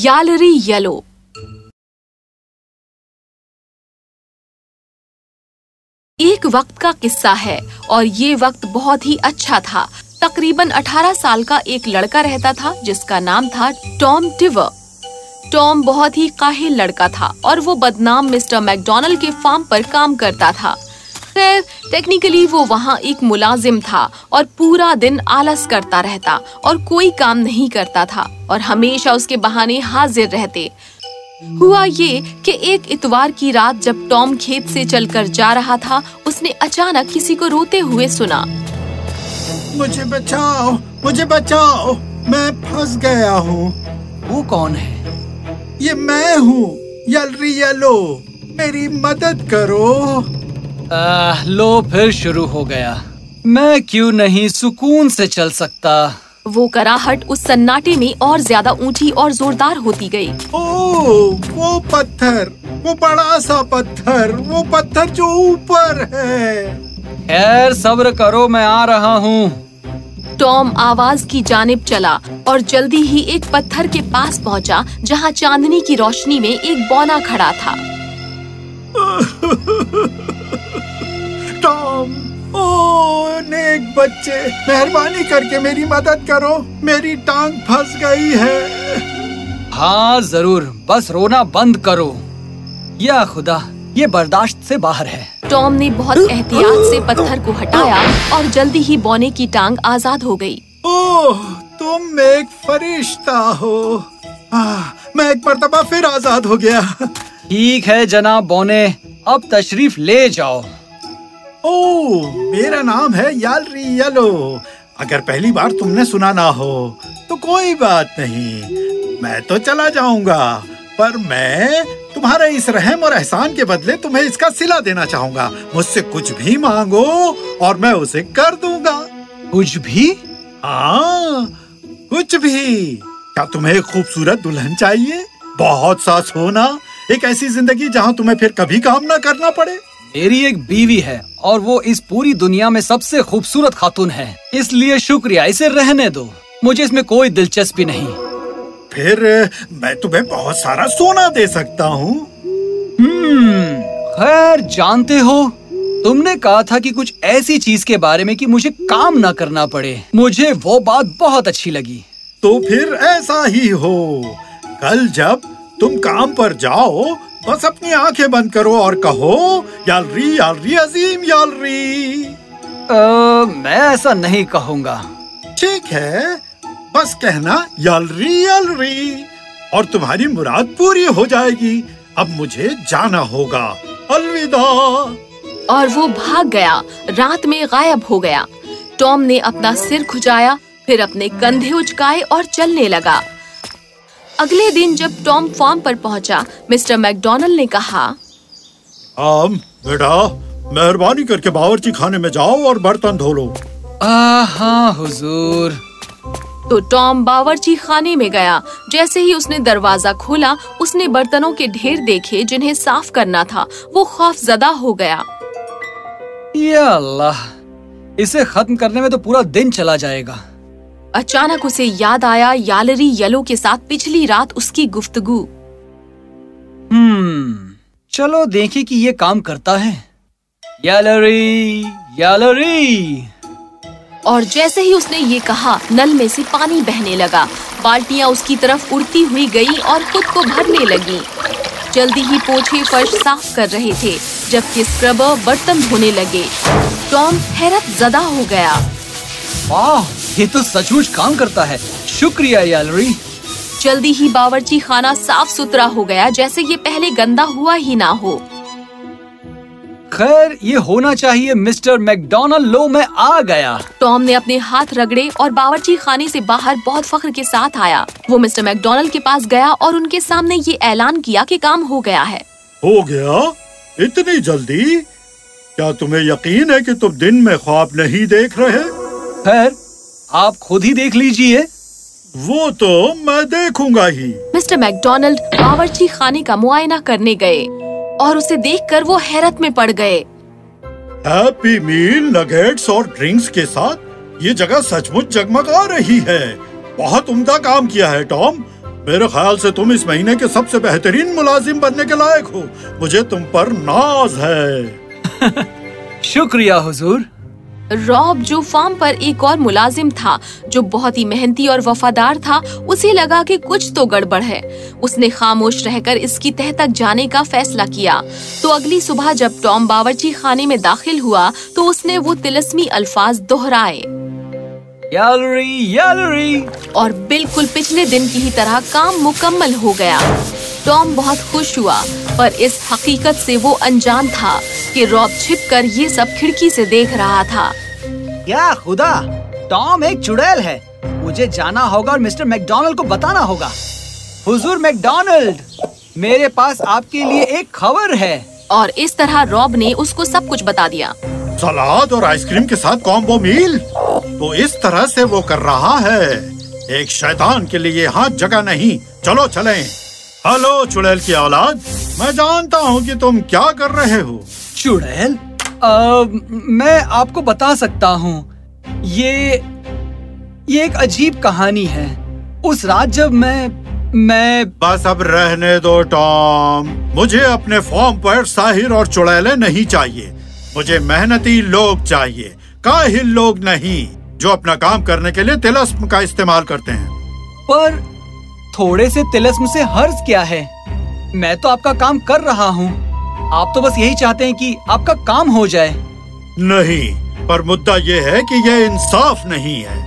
यालरी yellow. एक वक्त का किस्सा है और ये वक्त बहुत ही अच्छा था। तकरीबन 18 साल का एक लड़का रहता था, जिसका नाम था टॉम टिवर टॉम बहुत ही काहिल लड़का था और वो बदनाम मिस्टर मैकडोनल्ड के फार्म पर काम करता था। खैर टेक्निकली वो वहाँ एक मुलाजिम था और पूरा दिन आलस करता रहता और कोई काम नहीं करता था और हमेशा उसके बहाने हाजिर रहते। हुआ ये कि एक इतवार की रात जब टॉम खेत से चलकर जा रहा था उसने अचानक किसी को रोते हुए सुना। मुझे बचाओ मुझे बचाओ मैं फंस गया हूँ। वो कौन है? ये मैं हूँ यलरी येलो मेरी मदद करो। आ, लो फिर शुरू हो गया। मैं क्यों नहीं सुकून से चल सकता? वो कराहट उस सन्नाटे में और ज़्यादा ऊँची और जोरदार होती गई। ओ, वो पत्थर वो बड़ा सा पत्थर वो पत्थर जो ऊपर है। खैर सब्र करो मैं आ रहा हूँ। टॉम आवाज़ की जानिब चला और जल्दी ही एक पत्थर के पास पहुँचा जहाँ चांदनी की रोशनी में एक बौना खड़ा था। नेक बच्चे मेहरबानी करके मेरी मदद करो। मेरी टांग फंस गई है। हाँ ज़रूर। बस रोना बंद करो। या खुदा ये बर्दाश्त से बाहर है। टॉम ने बहुत एहतियात से पत्थर को हटाया और जल्दी ही बोने की टांग आज़ाद हो गई। ओह तुम एक फरिश्ता हो। आ, मैं एक मरतबा फिर आज़ाद हो गया। ठीक है जनाब बोने अब तशरीफ़ ले जाओ। ओ मेरा नाम है यालरी येलो। अगर पहली बार तुमने सुना ना हो तो कोई बात नहीं मैं तो चला जाऊँगा। पर मैं तुम्हारे इस रहम और एहसान के बदले तुम्हें इसका सिला देना चाहूँगा। मुझसे कुछ भी मांगो और मैं उसे कर दूँगा। कुछ भी? हाँ कुछ भी। क्या तुम्हें एक खूबसूरत दुल्हन चाहिए? बहुत सा सोना एक ऐसी ज़िंदगी जहाँ तुम्हें फिर कभी काम ना करना पड़े। मेरी एक बीवी है और वो इस पूरी दुनिया में सबसे खूबसूरत खातून है। इसलिए शुक्रिया इसे रहने दो। मुझे इसमें कोई दिलचस्पी नहीं। फिर मैं तुम्हें बहुत सारा सोना दे सकता हूँ। हम्म, खैर जानते हो तुमने कहा था कि कुछ ऐसी चीज़ के बारे में कि मुझे काम ना करना पड़े। मुझे वो बात बहुत अच्छी लगी। तो फिर ऐसा ही हो। कल जब तुम काम पर जाओ बस अपनी आँखें बंद करो और कहो यालरी यालरी अजीम यालरी। आ, मैं ऐसा नहीं कहूँगा। ठीक है बस कहना यालरी यालरी। और तुम्हारी मुराद पूरी हो जाएगी। अब मुझे जाना होगा। अलविदा। और वो भाग गया। रात में गायब हो गया। टॉम ने अपना सिर खुजाया फिर अपने कंधे उचकाए और चलने लगा। अगले दिन जब टॉम फार्म पर पहुँचा मिस्टर मैकडोनल्ड ने कहा आम बेटा मेहरबानी करके बावर्ची खाने में जाओ और बर्तन धो लो। हाँ हुजूर। तो टॉम बावर्ची खाने में गया। जैसे ही उसने दरवाज़ा खोला उसने बर्तनों के ढेर देखे जिन्हें साफ़ करना था। वो खौफ जदा हो गया। या अल्लाह इसे खत्म करने में तो पूरा दिन चला जाएगा। अचानक उसे याद आया यालरी येलो के साथ पिछली रात उसकी गुफ्तगू। हम्म चलो देखें कि ये काम करता है। यालरी यालरी। और जैसे ही उसने ये कहा नल में से पानी बहने लगा। बाल्टियाँ उसकी तरफ़ उड़ती हुई गई और खुद को भरने लगी। जल्दी ही पोछे फर्श साफ़ कर रहे थे जबकि स्क्रबर बर्तन धोने लगे। टॉम हैरत जदा हो गया। वाह ये तो सचमुच काम करता है। शुक्रिया यालरी। जल्दी ही बावर्ची खाना साफ़ सुथरा हो गया जैसे ये पहले गंदा हुआ ही ना हो। खैर ये होना चाहिए मिस्टर मैकडोनल्ड। लो में आ गया। टॉम ने अपने हाथ रगड़े और बावर्ची खाने से बाहर बहुत फख्र के साथ आया। वो मिस्टर मैकडोनल्ड के पास गया और उनके सामने ये ऐलान किया कि काम हो गया है। हो गया? इतनी जल्दी? क्या तुम्हें यकीन है कि तुम दिन में ख्वाब नहीं देख रहे? खैर आप खुद ही देख लीजिए। वो तो मैं देखूँगा ही। मिस्टर मैकडोनल्ड बावर्ची खाने का मुआयना करने गए और उसे देखकर वो हैरत में पड़ गए। हैप्पी मील नगेट्स और ड्रिंक्स के साथ ये जगह सचमुच जगमगा रही है। बहुत उम्दा काम किया है टॉम। मेरे ख्याल से तुम इस महीने के सबसे बेहतरीन मुलाजिम बनने के लायक हो। मुझे तुम पर नाज है। शुक्रिया हुजूर। रॉब जो फार्म पर एक और मुलाजिम था जो बहुत ही मेहनती और वफादार था उसे लगा कि कुछ तो गड़बड़ है। उसने खामोश रहकर इसकी तह तक जाने का फैसला किया। तो अगली सुबह जब टॉम बावर्ची खाने में दाखिल हुआ तो उसने वो तिलस्मी अल्फाज दोहराए। यालरी यालरी। और बिल्कुल पिछले दिन की ही तरह काम मुकम्मल हो गया। टॉम बहुत खुश हुआ पर इस हकीकत से वो अनजान था कि रॉब छिपकर ये सब खिड़की से देख रहा था। क्या खुदा? टॉम एक चुड़ैल है। मुझे जाना होगा और मिस्टर मैकडोनल्ड को बताना होगा। हुजूर मैकडोनल्ड मेरे पास आपके लिए एक खबर है। और इस तरह रॉब ने उसको सब कुछ बता दिया। सलाद और आइसक्रीम के साथ कॉम्बो मील? तो इस तरह से वो कर रहा है। एक शैतान के लिए यहाँ जगह नहीं। चलो चलें। हेलो चुड़ैल की औलाद मैं जानता हूँ कि तुम क्या कर रहे हो। चुड़ैल मैं आपको बता सकता हूँ ये ये एक अजीब कहानी है। उस रात जब मैं मैं बस अब रहने दो टॉम मुझे अपने फॉर्म पर साहिर और चुड़ैले नहीं चाहिए मुझे मेहनती लोग चाहिए काहिल लोग नहीं जो अपना काम करने के लिए तिलस्म का इस्तेमाल करते हैं। पर थोड़े से तिलस्म से हर्ज क्या है? मैं तो आपका काम कर रहा हूँ। आप तो बस यही चाहते हैं कि आपका काम हो जाए। नहीं पर मुद्दा ये है कि यह इंसाफ नहीं है।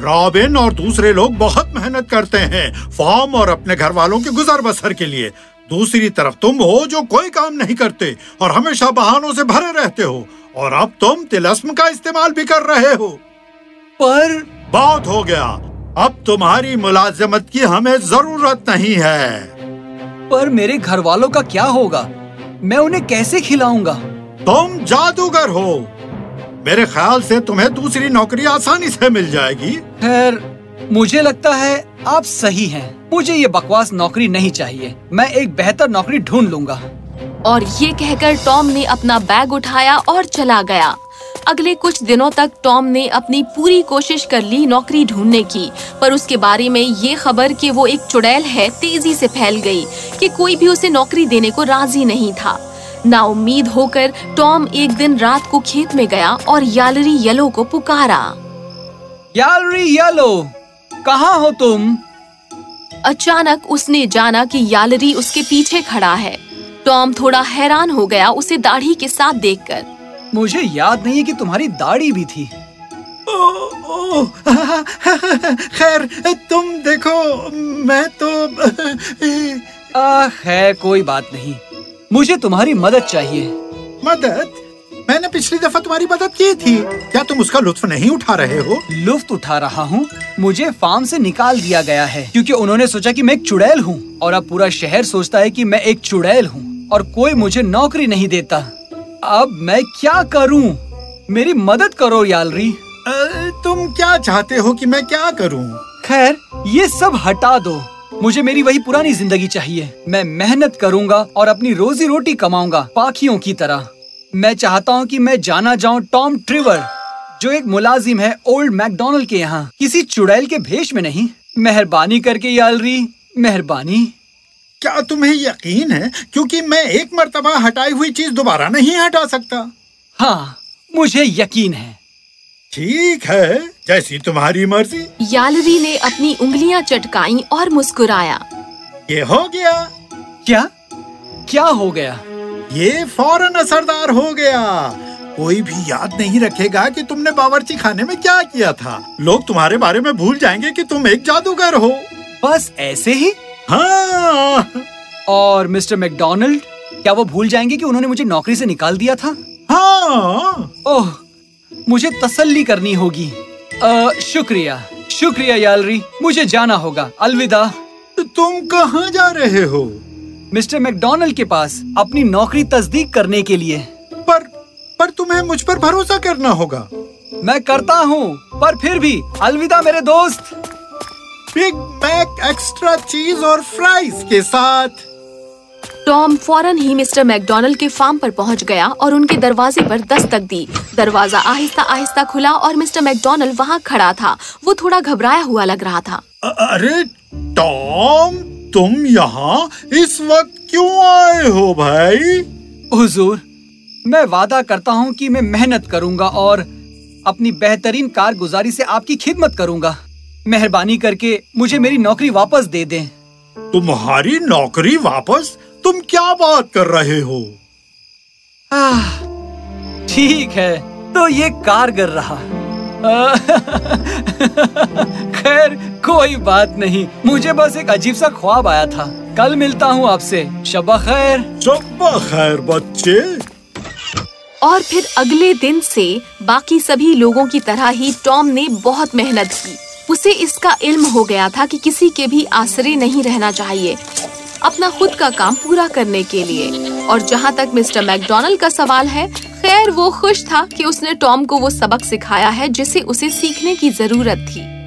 रॉबिन और दूसरे लोग बहुत मेहनत करते हैं फॉर्म और अपने घर वालों के गुजर बसर के लिए। दूसरी तरफ़ तुम हो जो कोई काम नहीं करते और हमेशा बहानों से भरे रहते हो और अब तुम तिलस्म का इस्तेमाल भी कर रहे हो। पर बहुत हो गया। अब तुम्हारी मुलाजमत की हमें ज़रूरत नहीं है। पर मेरे घर वालों का क्या होगा? मैं उन्हें कैसे खिलाऊँगा? तुम जादूगर हो। मेरे ख्याल से तुम्हें दूसरी नौकरी आसानी से मिल जाएगी। खैर मुझे लगता है आप सही हैं। मुझे ये बकवास नौकरी नहीं चाहिए। मैं एक बेहतर नौकरी ढूंढ लूँगा। और ये कहकर टॉम ने अपना बैग उठाया और चला गया। अगले कुछ दिनों तक टॉम ने अपनी पूरी कोशिश कर ली नौकरी ढूँढने की पर उसके बारे में ये खबर कि वो एक चुड़ैल है तेज़ी से फैल गई कि कोई भी उसे नौकरी देने को राज़ी नहीं था। ना उम्मीद होकर टॉम एक दिन रात को खेत में गया और यालरी येलो को पुकारा। यालरी येलो कहाँ हो तुम? अचानक उसने जाना कि यालरी उसके पीछे खड़ा है। टॉम थोड़ा हैरान हो गया उसे दाढ़ी के साथ देखकर। मुझे याद नहीं है कि तुम्हारी दाढ़ी भी थी। ओ, ओ, खैर तुम देखो मैं तो आ, है कोई बात नहीं। मुझे तुम्हारी मदद चाहिए। मदद? मैंने पिछली दफ़ा तुम्हारी मदद की थी। क्या तुम उसका लुत्फ नहीं उठा रहे हो? लुफ्त उठा रहा हूँ। मुझे फार्म से निकाल दिया गया है क्योंकि उन्होंने सोचा कि मैं एक चुड़ैल हूँ और अब पूरा शहर सोचता है कि मैं एक चुड़ैल हूँ और कोई मुझे नौकरी नहीं देता। अब मैं क्या करूँ? मेरी मदद करो यालरी। तुम क्या चाहते हो कि मैं क्या करूँ? खैर ये सब हटा दो। मुझे मेरी वही पुरानी ज़िंदगी चाहिए। मैं मेहनत करूँगा और अपनी रोजी रोटी कमाऊँगा पाखियों की तरह। मैं चाहता हूँ कि मैं जाना जाऊँ टॉम ट्रिवर जो एक मुलाजिम है ओल्ड मैकडोनल्ड के यहाँ। किसी चुड़ैल के भेष में नहीं। मेहरबानी करके यालरी। मेहरबानी। क्या तुम्हें यकीन है? क्योंकि मैं एक मर्तबा हटाई हुई चीज़ दोबारा नहीं हटा सकता। हाँ मुझे यकीन है। ठीक है जैसी तुम्हारी मर्ज़ी। यालरी ने अपनी उंगलियाँ चटकाई और मुस्कुराया। ये हो गया। क्या? क्या हो गया? ये फ़ौरन असरदार हो गया। कोई भी याद नहीं रखेगा कि तुमने बावर्ची खाने में क्या किया था। लोग तुम्हारे बारे में भूल जाएँगे कि तुम एक जादूगर हो। बस ऐसे ही हाँ। और मिस्टर मैकडोनल्ड क्या वो भूल जाएँगे कि उन्होंने मुझे नौकरी से निकाल दिया था? हाँ। ओह मुझे तसल्ली करनी होगी। अ, शुक्रिया। शुक्रिया यालरी। मुझे जाना होगा। अलविदा। तुम कहाँ जा रहे हो? मिस्टर मैकडोनल्ड के पास अपनी नौकरी तस्दीक करने के लिए। पर पर तुम्हें मुझ पर भरोसा करना होगा। मैं करता हूँ पर फिर भी। अलविदा मेरे दोस्त। बिग मैक एक्स्ट्रा चीज़ और फ्राइज के साथ। टॉम फ़ौरन ही मिस्टर मैकडोनल्ड के फार्म पर पहुँच गया और उनके दरवाजे पर दस्तक दी। दरवाज़ा आहिस्ता आहिस्ता खुला और मिस्टर मैकडोनल्ड वहाँ खड़ा था। वो थोड़ा घबराया हुआ लग रहा था। अरे टॉम तुम यहाँ इस वक्त क्यों आए हो भाई? हुजूर मैं वादा करता हूँ कि मैं मेहनत करूँगा और अपनी बेहतरीन कारगुजारी से आपकी खिदमत करूँगा। मेहरबानी करके मुझे मेरी नौकरी वापस दे दें। तुम्हारी नौकरी वापस? तुम क्या बात कर रहे हो? आह, ठीक है तो ये कारगर रहा। खैर कोई बात नहीं मुझे बस एक अजीब सा ख्वाब आया था। कल मिलता हूँ आपसे। शबा खैर। शब्बा खैर बच्चे। और फिर अगले दिन से बाकी सभी लोगों की तरह ही टॉम ने बहुत मेहनत की। उसे इसका इल्म हो गया था कि किसी के भी आसरे नहीं रहना चाहिए। अपना खुद का काम पूरा करने के लिए। और जहाँ तक मिस्टर मैकडोनल्ड का सवाल है, खैर वो खुश था कि उसने टॉम को वो सबक सिखाया है जिसे उसे सीखने की ज़रूरत थी।